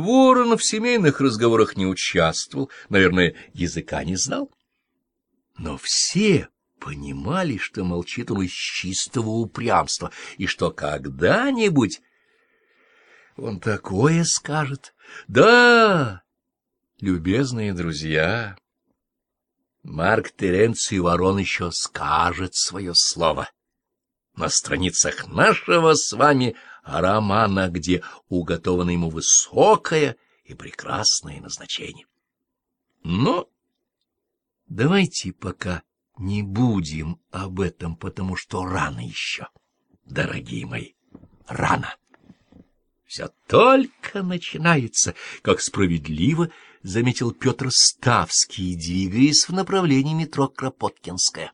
Ворон в семейных разговорах не участвовал, наверное, языка не знал. Но все понимали, что молчит он из чистого упрямства, и что когда-нибудь он такое скажет. Да, любезные друзья, Марк Теренций Ворон еще скажет свое слово на страницах нашего с вами романа, где уготовано ему высокое и прекрасное назначение. Но давайте пока не будем об этом, потому что рано еще, дорогие мои, рано. Все только начинается, как справедливо заметил Петр Ставский, двигаясь в направлении метро Кропоткинская.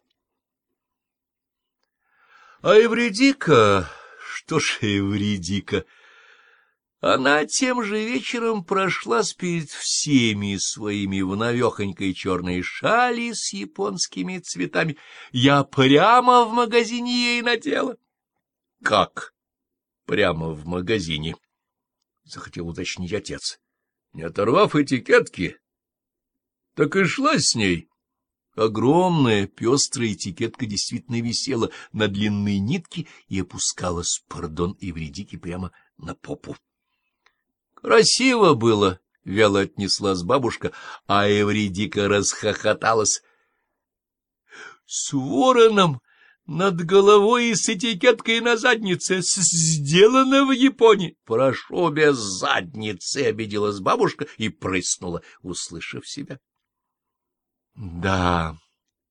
А Эвредика... Что ж Эвредика... Она тем же вечером прошлась перед всеми своими в навехонькой черной шали с японскими цветами. Я прямо в магазине ей надела. — Как? Прямо в магазине? — захотел уточнить отец. — Не оторвав этикетки, так и шла с ней. Огромная пестрая этикетка действительно висела на длинные нитки и опускалась, пардон, Эвредики прямо на попу. Красиво было, — вяло отнеслась бабушка, а Эвредика расхохоталась. — С вороном над головой и с этикеткой на заднице сделано в Японии. — Прошу без задницы, — обиделась бабушка и прыснула, услышав себя. — Да,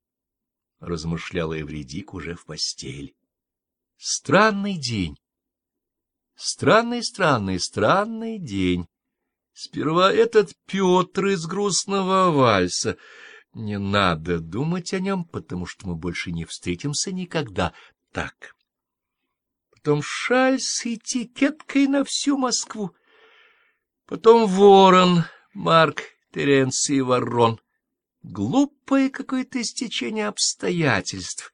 — размышляла Эвредик уже в постель. — Странный день. Странный, странный, странный день. Сперва этот Петр из грустного вальса. Не надо думать о нем, потому что мы больше не встретимся никогда так. Потом шаль с этикеткой на всю Москву. Потом ворон, Марк Теренций Ворон. Глупое какое-то стечение обстоятельств.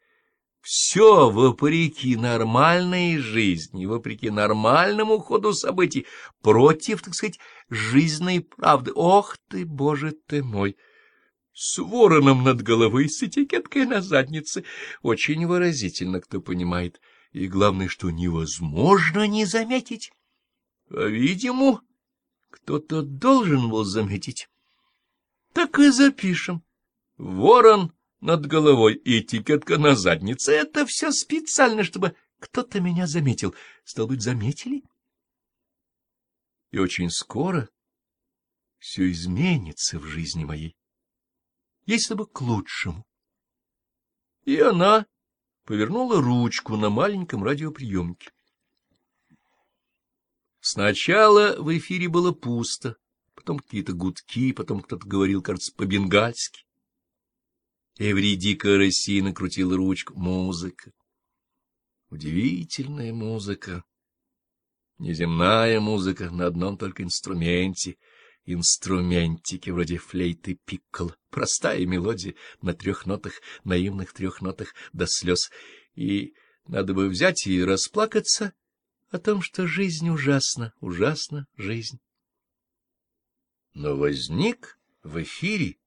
Все вопреки нормальной жизни, вопреки нормальному ходу событий, против, так сказать, жизненной правды. Ох ты, боже ты мой! С вороном над головой, с этикеткой на заднице. Очень выразительно, кто понимает. И главное, что невозможно не заметить. Видимо, кто-то должен был заметить. Так и запишем. Ворон над головой и этикетка на заднице — это все специально, чтобы кто-то меня заметил. Стал быть, заметили? И очень скоро все изменится в жизни моей, если бы к лучшему. И она повернула ручку на маленьком радиоприемнике. Сначала в эфире было пусто потом какие-то гудки, потом кто-то говорил, кажется, по-бенгальски. Эвредика рассеянно крутила ручку. Музыка. Удивительная музыка. Неземная музыка на одном только инструменте. Инструментики вроде флейты пикколо. Простая мелодия на трех нотах, наивных трех нотах до слез. И надо бы взять и расплакаться о том, что жизнь ужасна, ужасна жизнь. Но возник в эфире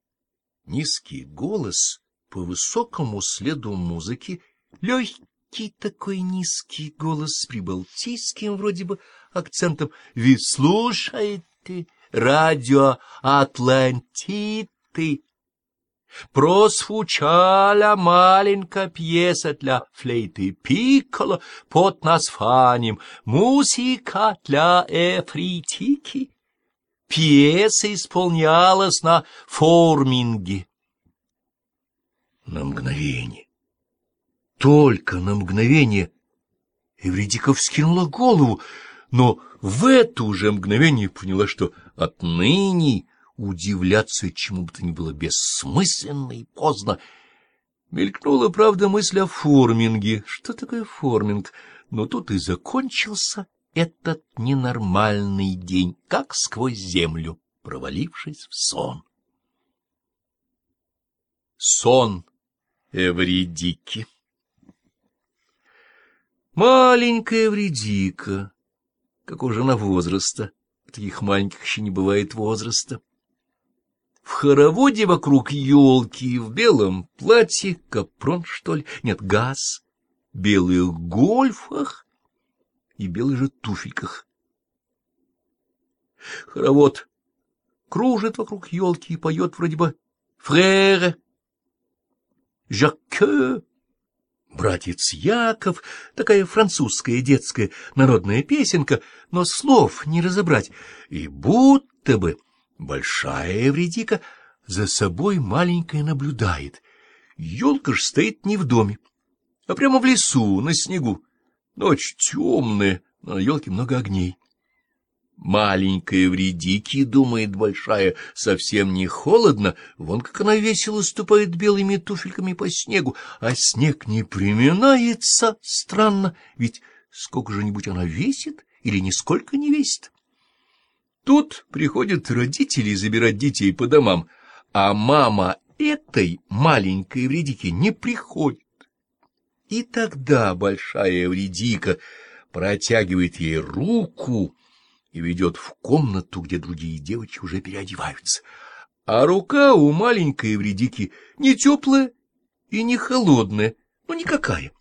низкий голос по высокому следу музыки, легкий такой низкий голос с прибалтийским вроде бы акцентом. «Вы слушаете радио Атлантиты?» Просвучала маленькая пьеса для флейты пикколо под названием «Музыка для эфритики» пьеса исполнялась на форминге. На мгновение, только на мгновение, Эвредика вскинула голову, но в это уже мгновение поняла, что отныне удивляться чему бы то ни было бессмысленно и поздно. Мелькнула, правда, мысль о форминге. Что такое форминг? Но тут и закончился этот ненормальный день, как сквозь землю, провалившись в сон. Сон Эвредики Маленькая Эвредика, какого же она возраста, таких маленьких еще не бывает возраста. В хороводе вокруг елки в белом платье, капрон, что ли, нет, газ, белых гольфах и белых же туфельках. Хоровод кружит вокруг елки и поет вроде бы «Фрère», «Жаке», «Братец Яков», такая французская детская народная песенка, но слов не разобрать, и будто бы большая Эвредика за собой маленькая наблюдает. Елка ж стоит не в доме, а прямо в лесу, на снегу. Ночь темная, но на елке много огней. Маленькая вредики, думает большая, совсем не холодно, вон как она весело ступает белыми туфельками по снегу, а снег не приминается, странно, ведь сколько же-нибудь она весит или нисколько не весит. Тут приходят родители забирать детей по домам, а мама этой маленькой вредики не приходит. И тогда большая вредика протягивает ей руку, и ведет в комнату, где другие девочки уже переодеваются. А рука у маленькой вредики не теплая и не холодная, но никакая.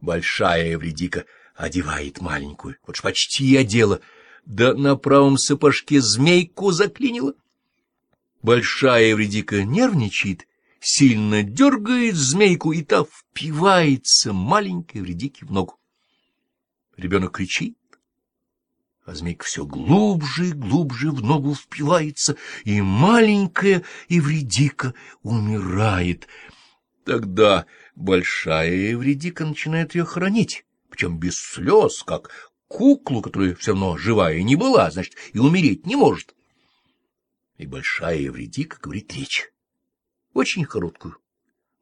Большая вредика одевает маленькую, вот ж почти одела, да на правом сапожке змейку заклинила. Большая вредика нервничает, сильно дергает змейку, и та впивается маленькой вредике в ногу. Ребенок кричит, а змейка все глубже и глубже в ногу впивается, и маленькая Эвредика умирает. Тогда большая Эвредика начинает ее хранить, причем без слез, как куклу, которая все равно живая не была, значит, и умереть не может. И большая Эвредика говорит речь, очень короткую.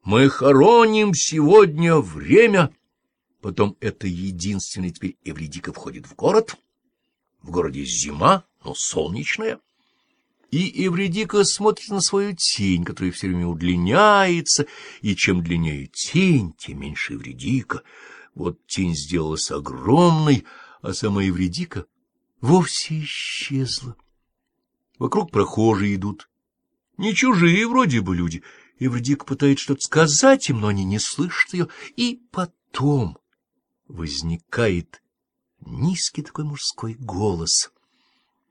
«Мы хороним сегодня время...» Потом это единственный теперь Эвредика входит в город — в городе зима, но солнечная. И Эвредика смотрит на свою тень, которая все время удлиняется, и чем длиннее тень, тем меньше Эвредика. Вот тень сделалась огромной, а сама Эвредика вовсе исчезла. Вокруг прохожие идут. Не чужие вроде бы люди. Эвредика пытается что-то сказать им, но они не слышат ее. И потом возникает низкий такой мужской голос.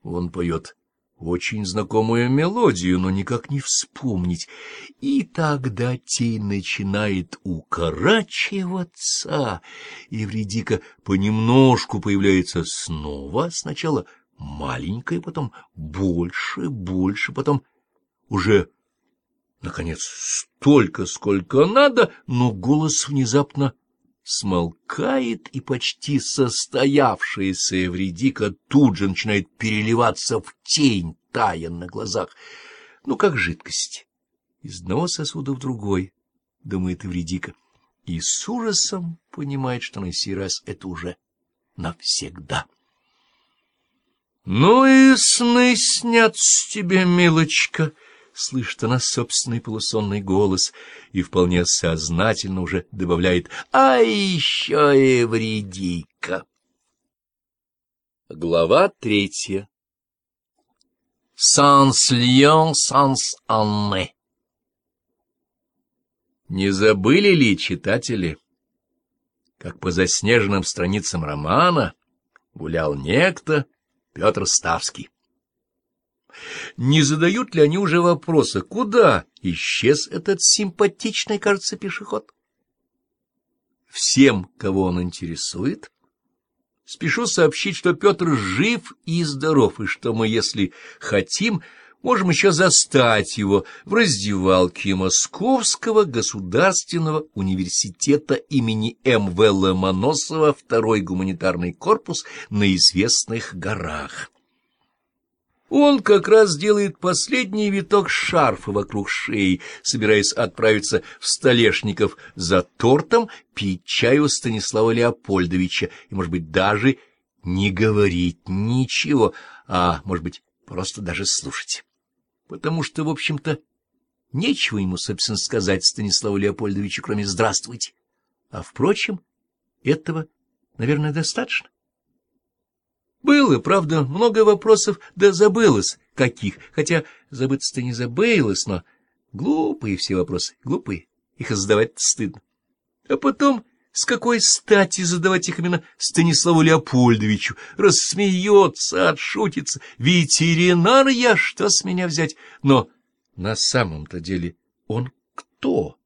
Он поет очень знакомую мелодию, но никак не вспомнить. И тогда тень начинает укорачиваться, и Вредика понемножку появляется снова, сначала маленькая, потом больше, больше, потом уже, наконец, столько, сколько надо, но голос внезапно смолкает, и почти состоявшаяся Эвредика тут же начинает переливаться в тень, тая на глазах. Ну, как жидкость. Из одного сосуда в другой, думает Эвредика, и с ужасом понимает, что на сей раз это уже навсегда. — Ну и сны снят с тебе, милочка! — слышит она собственный полусонный голос и вполне сознательно уже добавляет «А еще и вредика». Глава третья «Санс Льон, санс Анне» Не забыли ли читатели, как по заснеженным страницам романа гулял некто Петр Ставский? Не задают ли они уже вопроса, куда исчез этот симпатичный, кажется, пешеход? Всем, кого он интересует, спешу сообщить, что Петр жив и здоров, и что мы, если хотим, можем еще застать его в раздевалке Московского государственного университета имени М.В. Ломоносова, второй гуманитарный корпус на известных горах. Он как раз делает последний виток шарфа вокруг шеи, собираясь отправиться в Столешников за тортом, пить чай у Станислава Леопольдовича и, может быть, даже не говорить ничего, а, может быть, просто даже слушать. Потому что, в общем-то, нечего ему, собственно, сказать Станиславу Леопольдовичу, кроме «здравствуйте». А, впрочем, этого, наверное, достаточно. Было, правда, много вопросов, да забылось каких, хотя забыться-то не забылось, но глупые все вопросы, глупые, их задавать стыдно. А потом, с какой стати задавать их именно Станиславу Леопольдовичу? Рассмеется, отшутится. Ветеринар я, что с меня взять? Но на самом-то деле он кто?